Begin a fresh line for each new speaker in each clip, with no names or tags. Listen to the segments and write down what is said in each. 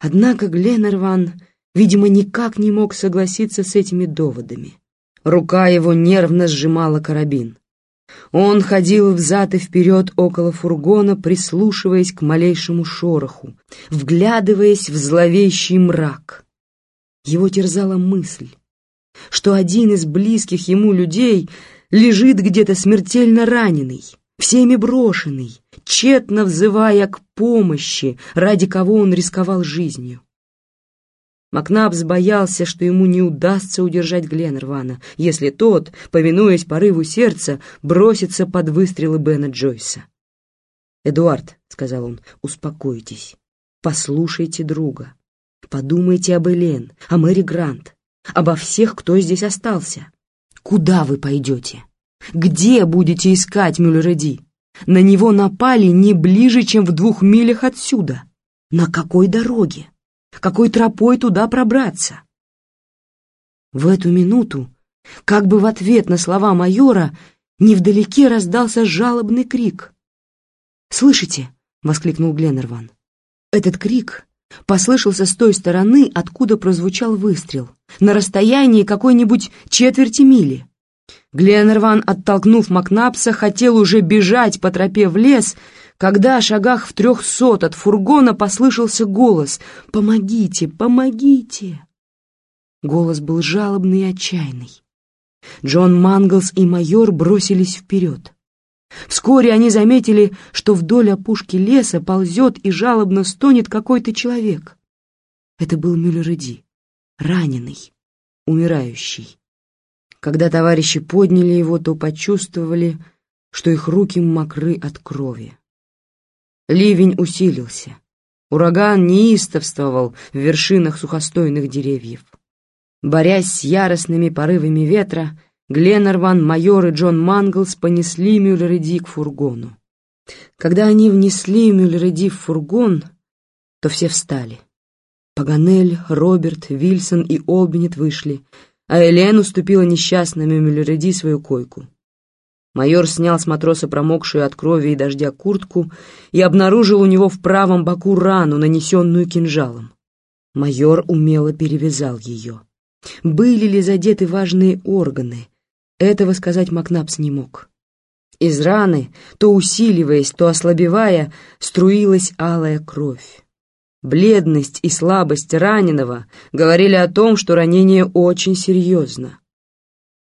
Однако Гленнерван, видимо, никак не мог согласиться с этими доводами. Рука его нервно сжимала карабин. Он ходил взад и вперед около фургона, прислушиваясь к малейшему шороху, вглядываясь в зловещий мрак. Его терзала мысль, что один из близких ему людей лежит где-то смертельно раненый, всеми брошенный, тщетно взывая к помощи, ради кого он рисковал жизнью. Макнабс боялся, что ему не удастся удержать Гленнервана, если тот, повинуясь порыву сердца, бросится под выстрелы Бена Джойса. «Эдуард», — сказал он, — «успокойтесь, послушайте друга, подумайте об Элен, о Мэри Грант, обо всех, кто здесь остался. Куда вы пойдете? Где будете искать Мюллереди? На него напали не ближе, чем в двух милях отсюда. На какой дороге?» какой тропой туда пробраться. В эту минуту, как бы в ответ на слова майора, невдалеке раздался жалобный крик. «Слышите?» — воскликнул Гленнерван. Этот крик послышался с той стороны, откуда прозвучал выстрел, на расстоянии какой-нибудь четверти мили. Гленнерван, оттолкнув Макнапса, хотел уже бежать по тропе в лес, когда о шагах в трехсот от фургона послышался голос «Помогите! Помогите!». Голос был жалобный и отчаянный. Джон Манглс и майор бросились вперед. Вскоре они заметили, что вдоль опушки леса ползет и жалобно стонет какой-то человек. Это был Мюллереди, раненый, умирающий. Когда товарищи подняли его, то почувствовали, что их руки мокры от крови. Ливень усилился. Ураган неистовствовал в вершинах сухостойных деревьев. Борясь с яростными порывами ветра, Гленнерван, майор и Джон Манглс понесли Мюллереди к фургону. Когда они внесли Мюллереди в фургон, то все встали. Паганель, Роберт, Вильсон и Олбинет вышли, а Элен уступила несчастному Мюллереди свою койку. Майор снял с матроса промокшую от крови и дождя куртку и обнаружил у него в правом боку рану, нанесенную кинжалом. Майор умело перевязал ее. Были ли задеты важные органы? Этого сказать Макнапс не мог. Из раны, то усиливаясь, то ослабевая, струилась алая кровь. Бледность и слабость раненого говорили о том, что ранение очень серьезно.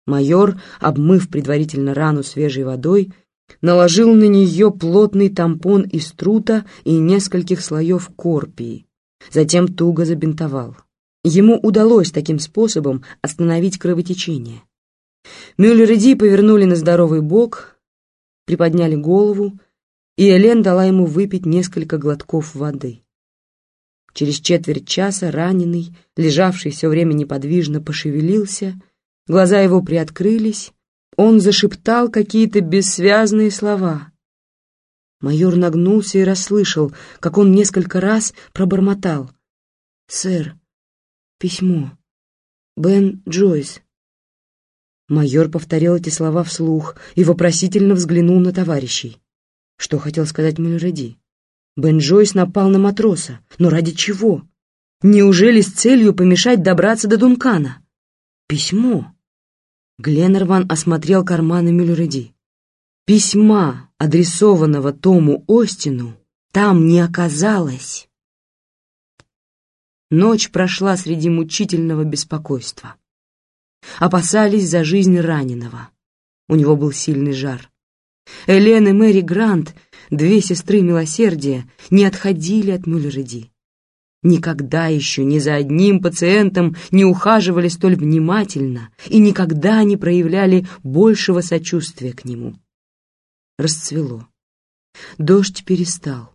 Майор, обмыв предварительно рану свежей водой, наложил на нее плотный тампон из трута и нескольких слоев корпии, затем туго забинтовал. Ему удалось таким способом остановить кровотечение. Мюллер и Ди повернули на здоровый бок, приподняли голову, и Элен дала ему выпить несколько глотков воды. Через четверть часа раненый, лежавший все время неподвижно, пошевелился Глаза его приоткрылись, он зашептал какие-то бессвязные слова. Майор нагнулся и расслышал, как он несколько раз пробормотал. «Сэр, письмо. Бен Джойс». Майор повторил эти слова вслух и вопросительно взглянул на товарищей. Что хотел сказать Мюллереди? Бен Джойс напал на матроса. Но ради чего? Неужели с целью помешать добраться до Дункана? Письмо. Гленнерван осмотрел карманы Мюллереди. Письма, адресованного Тому Остину, там не оказалось. Ночь прошла среди мучительного беспокойства. Опасались за жизнь раненого. У него был сильный жар. Элен и Мэри Грант, две сестры милосердия, не отходили от Мюллереди. Никогда еще ни за одним пациентом не ухаживали столь внимательно и никогда не проявляли большего сочувствия к нему. Расцвело. Дождь перестал,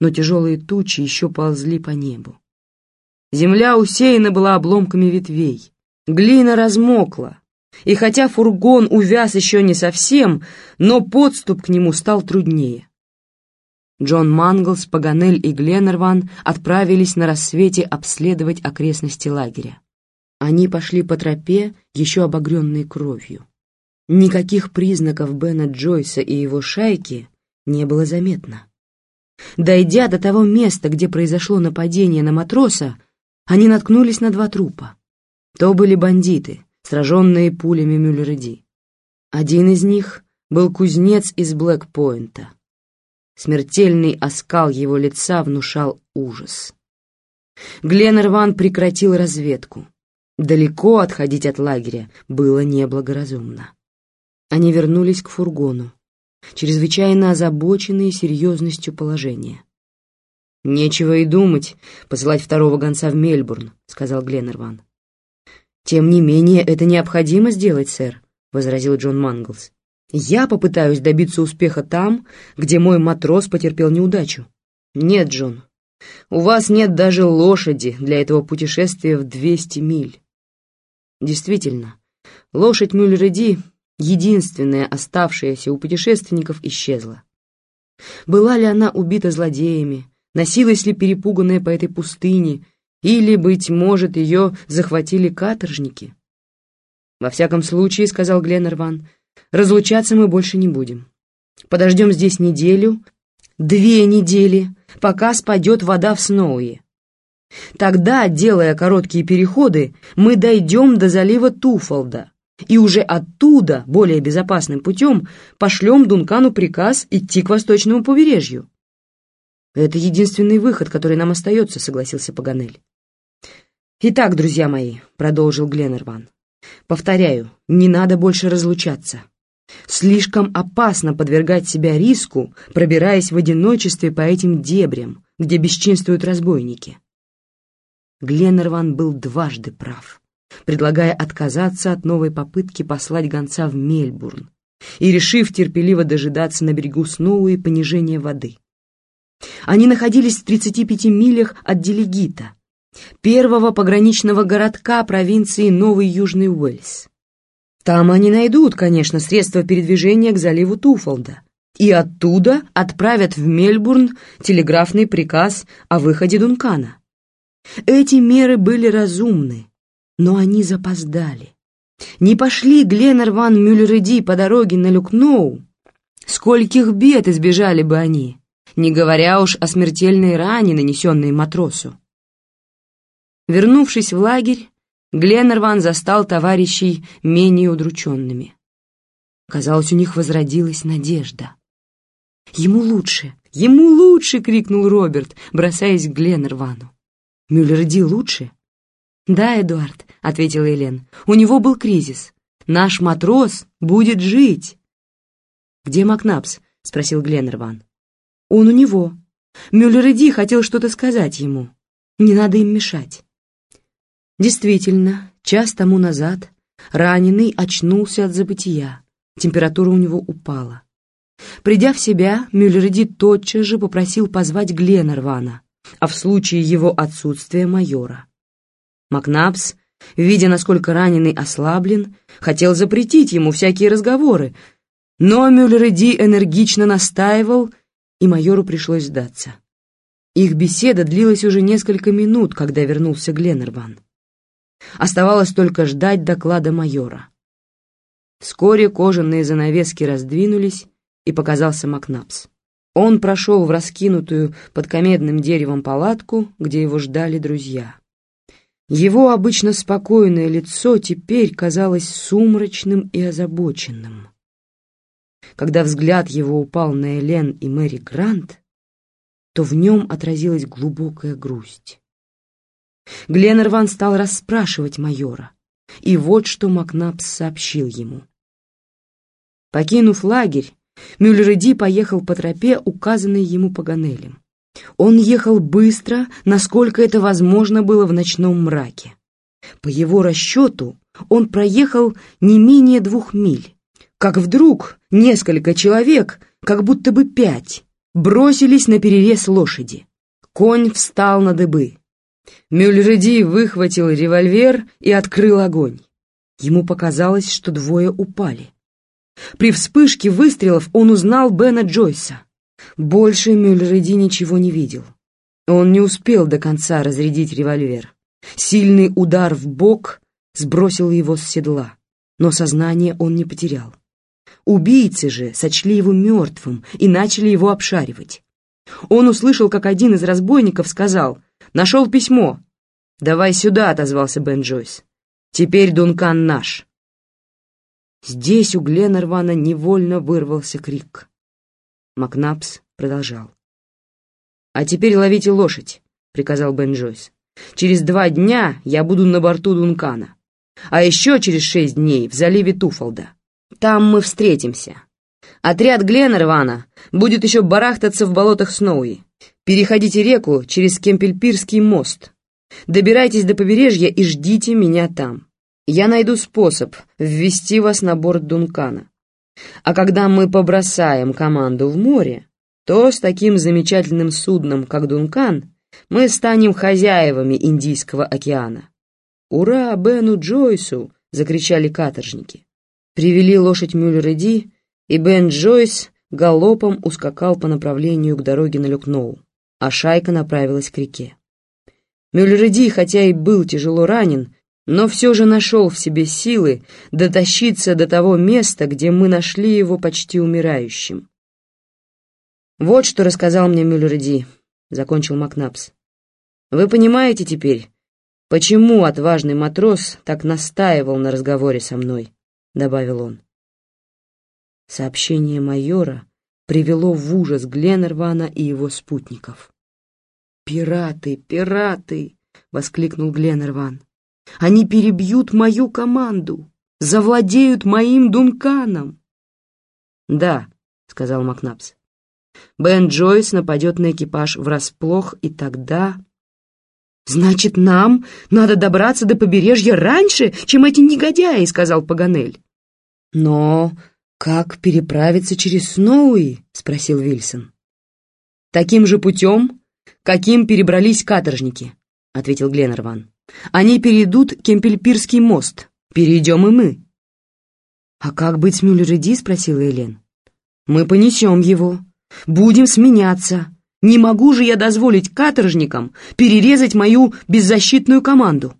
но тяжелые тучи еще ползли по небу. Земля усеяна была обломками ветвей, глина размокла, и хотя фургон увяз еще не совсем, но подступ к нему стал труднее. Джон Манглс, Паганель и Гленнерван отправились на рассвете обследовать окрестности лагеря. Они пошли по тропе, еще обогренной кровью. Никаких признаков Бена Джойса и его шайки не было заметно. Дойдя до того места, где произошло нападение на матроса, они наткнулись на два трупа. То были бандиты, сраженные пулями Мюллереди. Один из них был кузнец из Блэкпоинта. Смертельный оскал его лица внушал ужас. Гленнерван прекратил разведку. Далеко отходить от лагеря было неблагоразумно. Они вернулись к фургону, чрезвычайно озабоченные серьезностью положения. «Нечего и думать посылать второго гонца в Мельбурн», — сказал Гленнерван. «Тем не менее, это необходимо сделать, сэр», — возразил Джон Манглс. «Я попытаюсь добиться успеха там, где мой матрос потерпел неудачу». «Нет, Джон, у вас нет даже лошади для этого путешествия в 200 миль». Действительно, лошадь Мюллереди, единственная оставшаяся у путешественников, исчезла. Была ли она убита злодеями, носилась ли перепуганная по этой пустыне, или, быть может, ее захватили каторжники? «Во всяком случае, — сказал Гленнерван, — разлучаться мы больше не будем. Подождем здесь неделю, две недели, пока спадет вода в Сноуе. Тогда, делая короткие переходы, мы дойдем до залива Туфолда, и уже оттуда, более безопасным путем, пошлем Дункану приказ идти к восточному побережью. «Это единственный выход, который нам остается», — согласился Паганель. «Итак, друзья мои», — продолжил Гленнерван, — «повторяю, не надо больше разлучаться. Слишком опасно подвергать себя риску, пробираясь в одиночестве по этим дебрям, где бесчинствуют разбойники». Гленнерван был дважды прав, предлагая отказаться от новой попытки послать гонца в Мельбурн и решив терпеливо дожидаться на берегу Сноу и понижения воды. Они находились в 35 милях от Делегита, первого пограничного городка провинции Новый Южный Уэльс. Там они найдут, конечно, средства передвижения к заливу Туфолда и оттуда отправят в Мельбурн телеграфный приказ о выходе Дункана. Эти меры были разумны, но они запоздали. Не пошли Гленнерван Мюллереди по дороге на Люкноу, скольких бед избежали бы они, не говоря уж о смертельной ране, нанесенной матросу. Вернувшись в лагерь, Гленнерван застал товарищей менее удрученными. Казалось, у них возродилась надежда. «Ему лучше! Ему лучше!» — крикнул Роберт, бросаясь к Гленнервану. «Мюллерди лучше?» «Да, Эдуард», — ответила Елен, — «у него был кризис. Наш матрос будет жить». «Где Макнапс?» — спросил Гленнерван. «Он у него. Мюллериди хотел что-то сказать ему. Не надо им мешать». Действительно, час тому назад раненый очнулся от забытия. Температура у него упала. Придя в себя, Мюллериди тотчас же попросил позвать Гленнервана, а в случае его отсутствия майора. Макнапс, видя, насколько раненый ослаблен, хотел запретить ему всякие разговоры, но Мюллериди энергично настаивал, и майору пришлось сдаться. Их беседа длилась уже несколько минут, когда вернулся Гленнерван. Оставалось только ждать доклада майора. Вскоре кожаные занавески раздвинулись, и показался Макнапс. Он прошел в раскинутую под комедным деревом палатку, где его ждали друзья. Его обычно спокойное лицо теперь казалось сумрачным и озабоченным. Когда взгляд его упал на Элен и Мэри Грант, то в нем отразилась глубокая грусть. Гленнерван стал расспрашивать майора, и вот что Макнапс сообщил ему. Покинув лагерь, Мюллериди поехал по тропе, указанной ему Паганелем. Он ехал быстро, насколько это возможно было в ночном мраке. По его расчету он проехал не менее двух миль, как вдруг несколько человек, как будто бы пять, бросились на перерез лошади. Конь встал на дыбы. Мюллериди выхватил револьвер и открыл огонь. Ему показалось, что двое упали. При вспышке выстрелов он узнал Бена Джойса. Больше Мюллериди ничего не видел. Он не успел до конца разрядить револьвер. Сильный удар в бок сбросил его с седла, но сознание он не потерял. Убийцы же сочли его мертвым и начали его обшаривать. Он услышал, как один из разбойников сказал «Нашел письмо». «Давай сюда», — отозвался Бен Джойс. «Теперь Дункан наш». Здесь у Гленнервана невольно вырвался крик. Макнапс продолжал. «А теперь ловите лошадь», — приказал Бен Джойс. «Через два дня я буду на борту Дункана, а еще через шесть дней в заливе Туфолда. Там мы встретимся. Отряд Гленнервана будет еще барахтаться в болотах Сноуи. Переходите реку через Кемпельпирский мост. Добирайтесь до побережья и ждите меня там. Я найду способ ввести вас на борт Дункана. А когда мы побросаем команду в море, то с таким замечательным судном, как Дункан, мы станем хозяевами Индийского океана. «Ура Бену Джойсу!» — закричали каторжники. Привели лошадь Мюллера Ди, и Бен Джойс галопом ускакал по направлению к дороге на Люкноу, а шайка направилась к реке. Мюллер Ди, хотя и был тяжело ранен, но все же нашел в себе силы дотащиться до того места, где мы нашли его почти умирающим. «Вот что рассказал мне Мюллер Ди», — закончил Макнапс. «Вы понимаете теперь, почему отважный матрос так настаивал на разговоре со мной?» — добавил он. Сообщение майора привело в ужас Гленнервана и его спутников. «Пираты, пираты!» — воскликнул Гленнерван. «Они перебьют мою команду, завладеют моим Дунканом!» «Да», — сказал Макнапс. «Бен Джойс нападет на экипаж врасплох, и тогда...» «Значит, нам надо добраться до побережья раньше, чем эти негодяи», — сказал Паганель. «Но как переправиться через Сноуи?» — спросил Вильсон. «Таким же путем, каким перебрались каторжники», — ответил Гленнерван. «Они перейдут Кемпельпирский мост. Перейдем и мы». «А как быть с Мюллер-Эди?» — спросила Элен. «Мы понесем его. Будем сменяться. Не могу же я дозволить каторжникам перерезать мою беззащитную команду.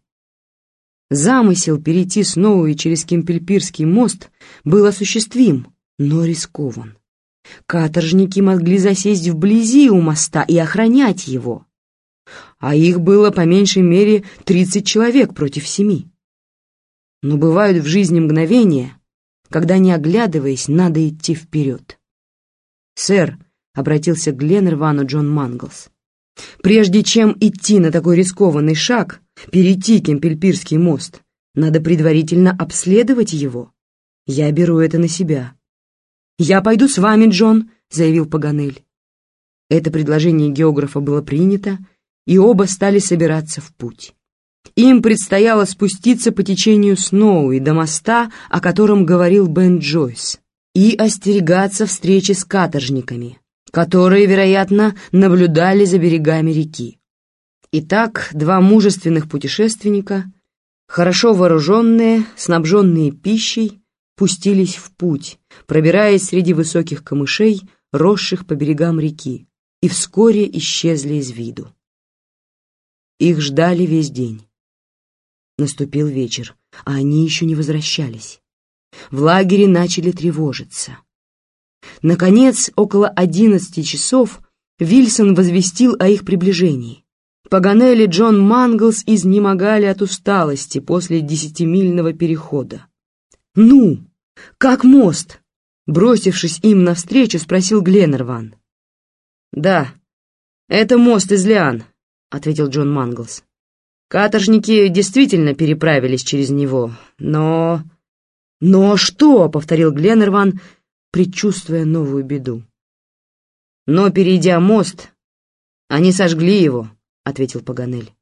Замысел перейти снова и через Кемпельпирский мост был осуществим, но рискован. Каторжники могли засесть вблизи у моста и охранять его. А их было по меньшей мере тридцать человек против семи. Но бывают в жизни мгновения, когда, не оглядываясь, надо идти вперед. «Сэр», — обратился к Гленнервану Джон Манглс. «Прежде чем идти на такой рискованный шаг, перейти Кемпельпирский мост, надо предварительно обследовать его. Я беру это на себя». «Я пойду с вами, Джон», — заявил Паганель. Это предложение географа было принято, и оба стали собираться в путь. Им предстояло спуститься по течению Сноуи до моста, о котором говорил Бен Джойс, и остерегаться встречи с каторжниками, которые, вероятно, наблюдали за берегами реки. Итак, два мужественных путешественника, хорошо вооруженные, снабженные пищей, пустились в путь, пробираясь среди высоких камышей, росших по берегам реки, и вскоре исчезли из виду. Их ждали весь день. Наступил вечер, а они еще не возвращались. В лагере начали тревожиться. Наконец, около одиннадцати часов Вильсон возвестил о их приближении. Паганель и Джон Манглс изнемогали от усталости после десятимильного перехода. «Ну, как мост?» Бросившись им навстречу, спросил Гленнерван. «Да, это мост из Лиан», — ответил Джон Манглс. «Каторжники действительно переправились через него, но...» «Но что?» — повторил Гленнерван, — предчувствуя новую беду. «Но, перейдя мост, они сожгли его», — ответил Паганель.